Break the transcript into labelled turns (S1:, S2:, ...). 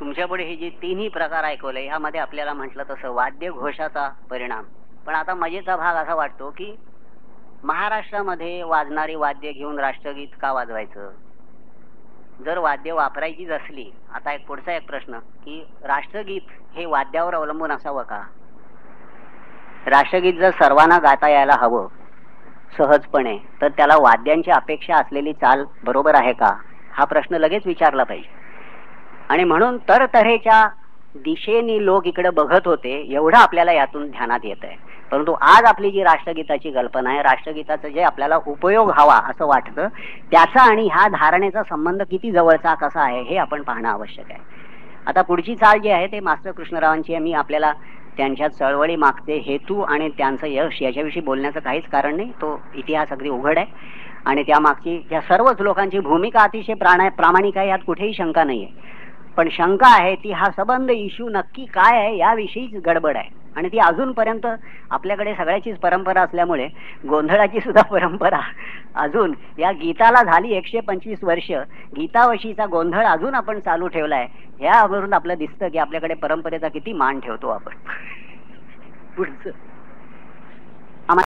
S1: तुमच्यापुढे हे जे तिन्ही प्रकार ऐकवले ह्यामध्ये आपल्याला म्हटलं तसं वाद्य घोषाचा परिणाम. पण आता मजेचा भाग असा वाटतो की महाराष्ट्रामध्ये वाजणारी वाद्य घेऊन राष्ट्रगीत का वाजवायचं? जर वाद्य वापरायचीच असली आता एक पुढचा एक प्रश्न की राष्ट्रगीत हे वाद्यावर अवलंबून असावं का? राष्ट्रगीत जर सर्वांना गाता यायला हवं सहजपणे तर त्याला वाद्यांची अपेक्षा असलेली चाल बरोबर आहे का? हा प्रश्न लगेच विचारला पाहिजे. आणि म्हणून तरतऱ्हेच्या दिशेने लोक इकडे बघत होते एवढं आपल्याला यातून ध्यानात येत आहे परंतु आज आपली जी राष्ट्रगीताची कल्पना आहे राष्ट्रगीताचं जे आपल्याला उपयोग हवा असं वाटतं त्याचा आणि ह्या धारणेचा संबंध किती जवळचा कसा आहे हे आपण पाहणं आवश्यक आहे. आता पुढची चाल जी आहे ते मास्टर कृष्णरावांची मी आपल्याला त्यांच्या चळवळी मागचे हेतू आणि त्यांचं यश याच्याविषयी बोलण्याचं काहीच कारण नाही. तो इतिहास अगदी उघड आहे. आणि त्यामागची या सर्वच लोकांची भूमिका अतिशय प्राणा प्रामाणिक आहे यात कुठेही शंका नाही आहे पण शंका आहे ती हा सबंध इश्यू नक्की काय आहे याविषयीच गडबड आहे. आणि ती अजूनपर्यंत आपल्याकडे सगळ्याचीच परंपरा असल्यामुळे गोंधळाची सुद्धा परंपरा अजून या गीताला झाली एकशे पंचवीस वर्ष गीतावशीचा गोंधळ अजून आपण चालू ठेवलाय ह्यावरून आपलं दिसतं की आपल्याकडे परंपरेचा किती मान ठेवतो आपण. पुढचं.